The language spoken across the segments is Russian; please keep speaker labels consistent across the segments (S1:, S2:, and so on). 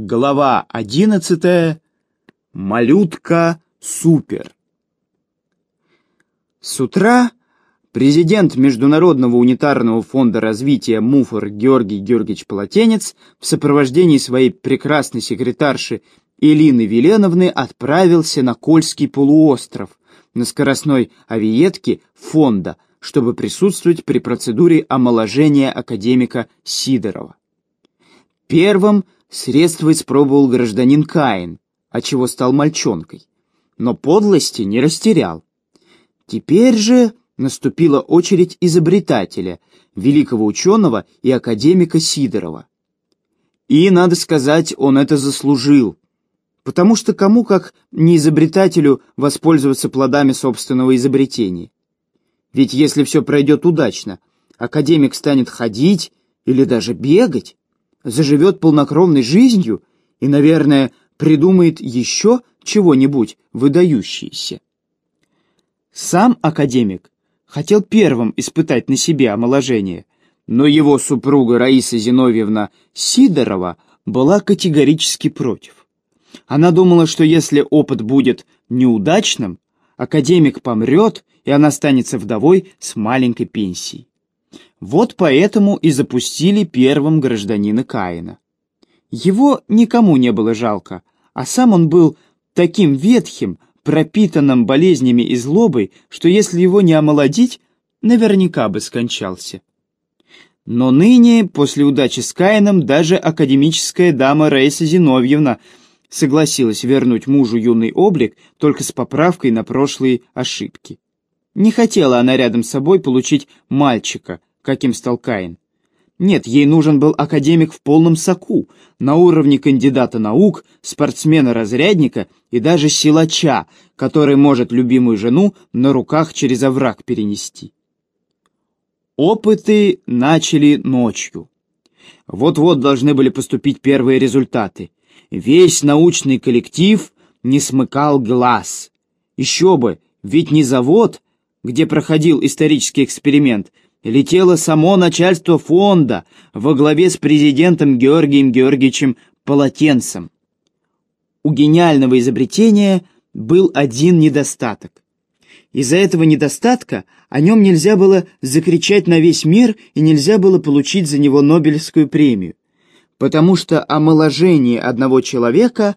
S1: Глава одиннадцатая. Малютка Супер. С утра президент Международного унитарного фонда развития МУФОР Георгий Георгиевич Полотенец в сопровождении своей прекрасной секретарши Элины Веленовны отправился на Кольский полуостров на скоростной авиетке фонда, чтобы присутствовать при процедуре омоложения академика Сидорова. Первым – Средство испробовал гражданин Каин, отчего стал мальчонкой, но подлости не растерял. Теперь же наступила очередь изобретателя, великого ученого и академика Сидорова. И, надо сказать, он это заслужил, потому что кому как не изобретателю воспользоваться плодами собственного изобретения. Ведь если все пройдет удачно, академик станет ходить или даже бегать, заживет полнокровной жизнью и, наверное, придумает еще чего-нибудь выдающееся. Сам академик хотел первым испытать на себе омоложение, но его супруга Раиса Зиновьевна Сидорова была категорически против. Она думала, что если опыт будет неудачным, академик помрет, и она останется вдовой с маленькой пенсией. Вот поэтому и запустили первым гражданина Каина. Его никому не было жалко, а сам он был таким ветхим, пропитанным болезнями и злобой, что если его не омолодить, наверняка бы скончался. Но ныне, после удачи с Каином, даже академическая дама Раиса Зиновьевна согласилась вернуть мужу юный облик только с поправкой на прошлые ошибки. Не хотела она рядом с собой получить мальчика, каким стал Каин. Нет, ей нужен был академик в полном соку, на уровне кандидата наук, спортсмена-разрядника и даже силача, который может любимую жену на руках через овраг перенести. Опыты начали ночью. Вот-вот должны были поступить первые результаты. Весь научный коллектив не смыкал глаз. Еще бы, ведь не завод, где проходил исторический эксперимент, летело само начальство фонда во главе с президентом Георгием Георгиевичем Полотенцем. У гениального изобретения был один недостаток. Из-за этого недостатка о нем нельзя было закричать на весь мир и нельзя было получить за него Нобелевскую премию, потому что омоложение одного человека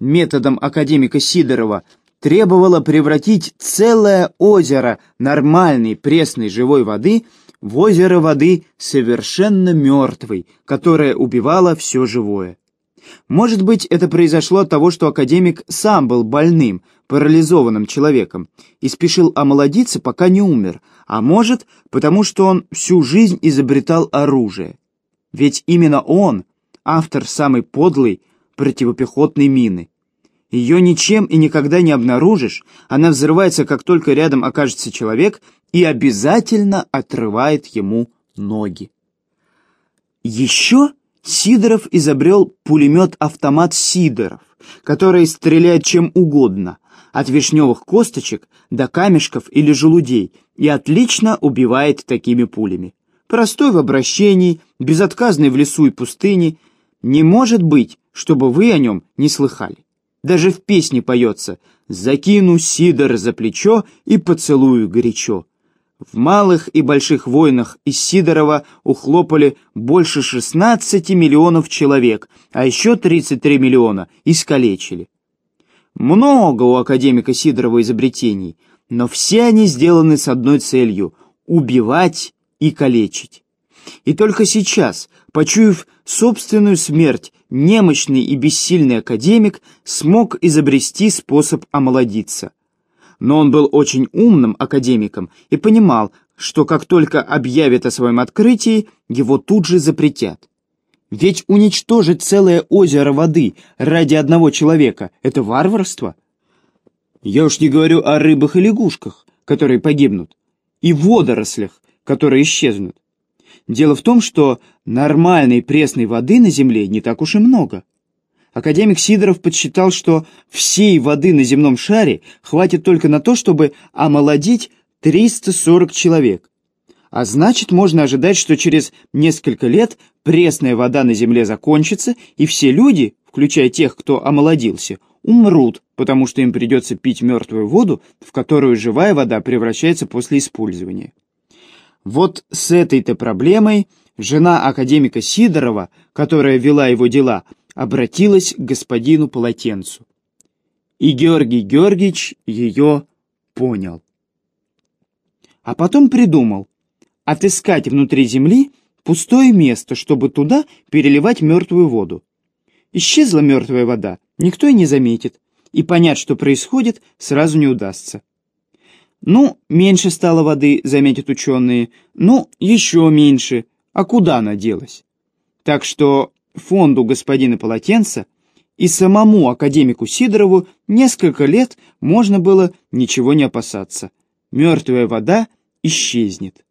S1: методом академика Сидорова требовало превратить целое озеро нормальной пресной живой воды в озеро воды совершенно мертвой, которая убивала все живое. Может быть, это произошло от того, что академик сам был больным, парализованным человеком и спешил омолодиться, пока не умер, а может, потому что он всю жизнь изобретал оружие. Ведь именно он, автор самой подлой противопехотной мины. Ее ничем и никогда не обнаружишь, она взрывается, как только рядом окажется человек, и обязательно отрывает ему ноги. Еще Сидоров изобрел пулемет-автомат Сидоров, который стреляет чем угодно, от вишневых косточек до камешков или желудей, и отлично убивает такими пулями. Простой в обращении, безотказный в лесу и пустыне, не может быть, чтобы вы о нем не слыхали. Даже в песне поется «Закину Сидор за плечо и поцелую горячо». В малых и больших войнах из Сидорова ухлопали больше 16 миллионов человек, а еще 33 миллиона искалечили. Много у академика Сидорова изобретений, но все они сделаны с одной целью – убивать и калечить. И только сейчас, почуяв собственную смерть, немощный и бессильный академик смог изобрести способ омолодиться. Но он был очень умным академиком и понимал, что как только объявит о своем открытии, его тут же запретят. Ведь уничтожить целое озеро воды ради одного человека — это варварство. Я уж не говорю о рыбах и лягушках, которые погибнут, и водорослях, которые исчезнут. Дело в том, что нормальной пресной воды на Земле не так уж и много. Академик Сидоров подсчитал, что всей воды на земном шаре хватит только на то, чтобы омолодить 340 человек. А значит, можно ожидать, что через несколько лет пресная вода на земле закончится, и все люди, включая тех, кто омолодился, умрут, потому что им придется пить мертвую воду, в которую живая вода превращается после использования. Вот с этой-то проблемой жена академика Сидорова, которая вела его дела, обратилась к господину Полотенцу. И Георгий Георгиевич ее понял. А потом придумал отыскать внутри земли пустое место, чтобы туда переливать мертвую воду. Исчезла мертвая вода, никто и не заметит, и понять, что происходит, сразу не удастся. Ну, меньше стало воды, заметят ученые, ну, еще меньше, а куда она делась? Так что фонду господина Полотенца и самому академику Сидорову несколько лет можно было ничего не опасаться. Мертвая вода исчезнет.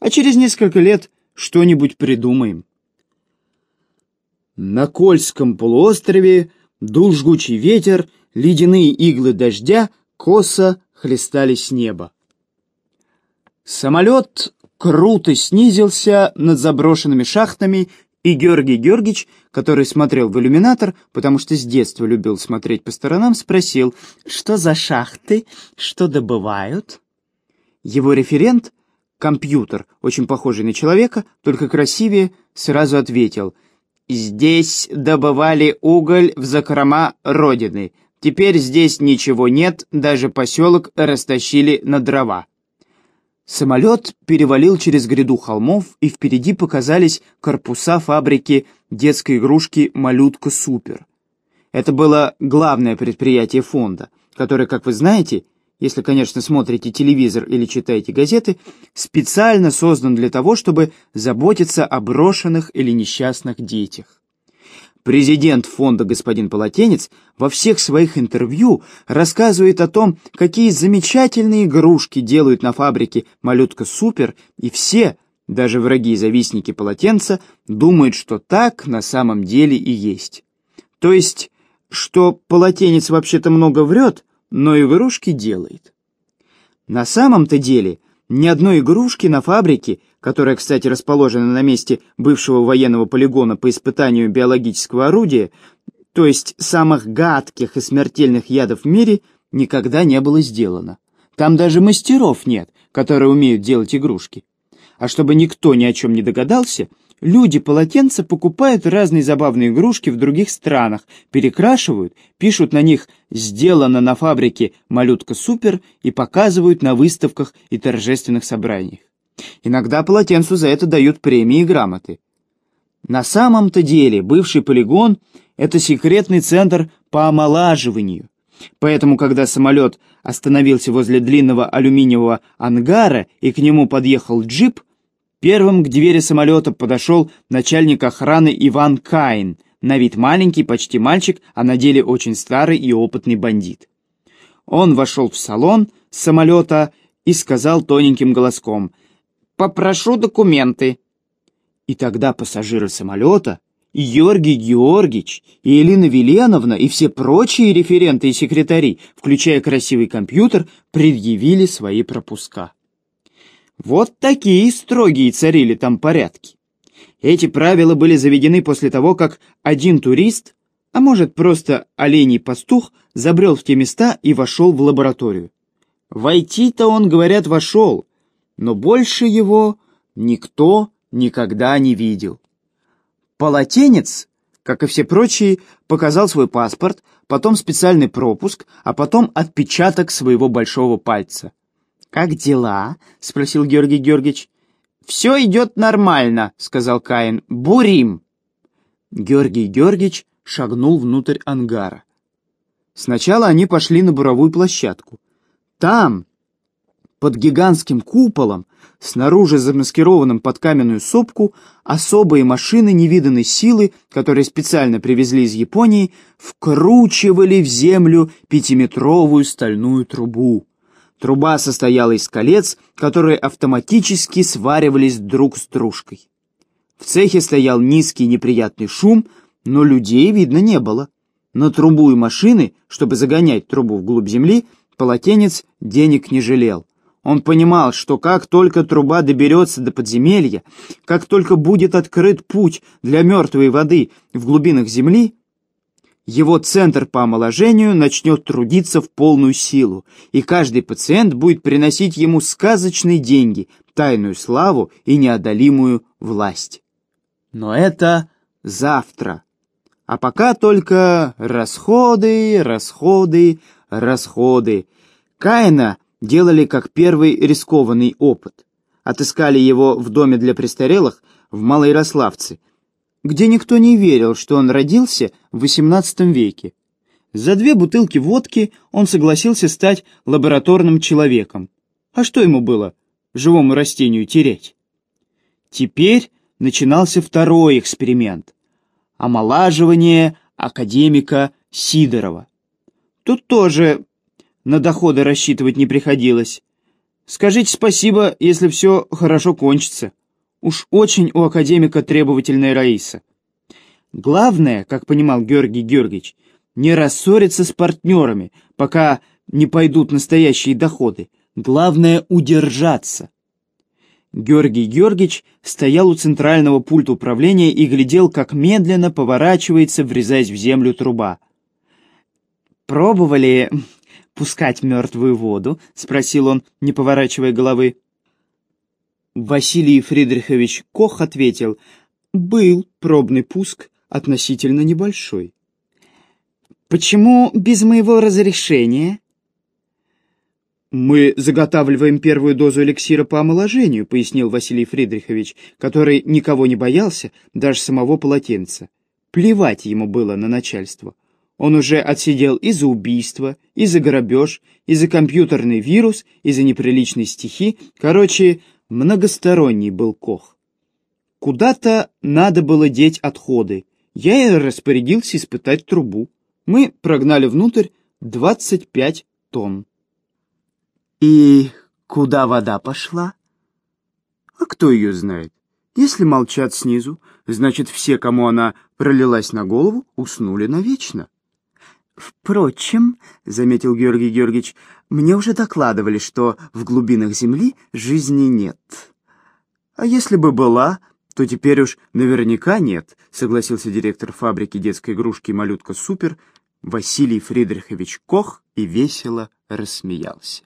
S1: А через несколько лет что-нибудь придумаем. На Кольском полуострове дул жгучий ветер, ледяные иглы дождя косо хлестали с неба. Самолет круто снизился над заброшенными шахтами и Георгий Георгиевич, который смотрел в иллюминатор, потому что с детства любил смотреть по сторонам, спросил, что за шахты, что добывают? Его референт, компьютер, очень похожий на человека, только красивее, сразу ответил, «Здесь добывали уголь в закрома Родины. Теперь здесь ничего нет, даже поселок растащили на дрова». Самолет перевалил через гряду холмов, и впереди показались корпуса фабрики детской игрушки «Малютка Супер». Это было главное предприятие фонда, которое, как вы знаете, если, конечно, смотрите телевизор или читаете газеты, специально создан для того, чтобы заботиться о брошенных или несчастных детях. Президент фонда господин Полотенец во всех своих интервью рассказывает о том, какие замечательные игрушки делают на фабрике «Малютка Супер», и все, даже враги и завистники Полотенца, думают, что так на самом деле и есть. То есть, что Полотенец вообще-то много врет, но игрушки делает. На самом-то деле, ни одной игрушки на фабрике которая, кстати, расположена на месте бывшего военного полигона по испытанию биологического орудия, то есть самых гадких и смертельных ядов в мире, никогда не было сделано. Там даже мастеров нет, которые умеют делать игрушки. А чтобы никто ни о чем не догадался, люди-полотенца покупают разные забавные игрушки в других странах, перекрашивают, пишут на них «Сделано на фабрике «Малютка Супер» и показывают на выставках и торжественных собраниях. Иногда полотенцу за это дают премии и грамоты. На самом-то деле бывший полигон — это секретный центр по омолаживанию. Поэтому, когда самолет остановился возле длинного алюминиевого ангара и к нему подъехал джип, первым к двери самолета подошел начальник охраны Иван Каин, на вид маленький, почти мальчик, а на деле очень старый и опытный бандит. Он вошел в салон самолета и сказал тоненьким голоском — Попрошу документы». И тогда пассажиры самолета, и Георгий Георгиевич, и Элина Веленовна, и все прочие референты и секретари, включая красивый компьютер, предъявили свои пропуска. Вот такие строгие царили там порядки. Эти правила были заведены после того, как один турист, а может просто оленей пастух, забрел в те места и вошел в лабораторию. Войти-то он, говорят, вошел, но больше его никто никогда не видел. Полотенец, как и все прочие, показал свой паспорт, потом специальный пропуск, а потом отпечаток своего большого пальца. «Как дела?» — спросил Георгий Георгиевич. «Все идет нормально», — сказал Каин. «Бурим». Георгий Георгиевич шагнул внутрь ангара. Сначала они пошли на буровую площадку. Там, под гигантским куполом, снаружи замаскированным под каменную сопку, особые машины невиданной силы, которые специально привезли из Японии, вкручивали в землю пятиметровую стальную трубу. Труба состояла из колец, которые автоматически сваривались друг с дружкой. В цехе стоял низкий неприятный шум, но людей видно не было. На трубу и машины, чтобы загонять трубу вглубь земли, полотенец денег не жалел. Он понимал, что как только труба доберется до подземелья, как только будет открыт путь для мертвой воды в глубинах земли, его центр по омоложению начнет трудиться в полную силу, и каждый пациент будет приносить ему сказочные деньги, тайную славу и неодолимую власть. Но это завтра. А пока только расходы, расходы, расходы. Каина делали как первый рискованный опыт. Отыскали его в доме для престарелых в Малоярославце, где никто не верил, что он родился в XVIII веке. За две бутылки водки он согласился стать лабораторным человеком. А что ему было живому растению терять? Теперь начинался второй эксперимент — омолаживание академика Сидорова. Тут тоже на доходы рассчитывать не приходилось. Скажите спасибо, если все хорошо кончится. Уж очень у академика требовательная Раиса. Главное, как понимал Георгий Георгиевич, не рассориться с партнерами, пока не пойдут настоящие доходы. Главное — удержаться. Георгий Георгиевич стоял у центрального пульта управления и глядел, как медленно поворачивается, врезаясь в землю труба. «Пробовали пускать мертвую воду?» — спросил он, не поворачивая головы. Василий Фридрихович Кох ответил, «Был пробный пуск, относительно небольшой». «Почему без моего разрешения?» «Мы заготавливаем первую дозу эликсира по омоложению», — пояснил Василий Фридрихович, который никого не боялся, даже самого полотенца. Плевать ему было на начальство. Он уже отсидел и за убийство, и за грабеж, и за компьютерный вирус, и за неприличные стихи. Короче, Многосторонний был Кох. Куда-то надо было деть отходы. Я и распорядился испытать трубу. Мы прогнали внутрь 25 тонн. И куда вода пошла? А кто ее знает? Если молчат снизу, значит, все, кому она пролилась на голову, уснули навечно. «Впрочем, — заметил Георгий Георгиевич, — мне уже докладывали, что в глубинах земли жизни нет». «А если бы была, то теперь уж наверняка нет», — согласился директор фабрики детской игрушки «Малютка Супер» Василий Фридрихович Кох и весело рассмеялся.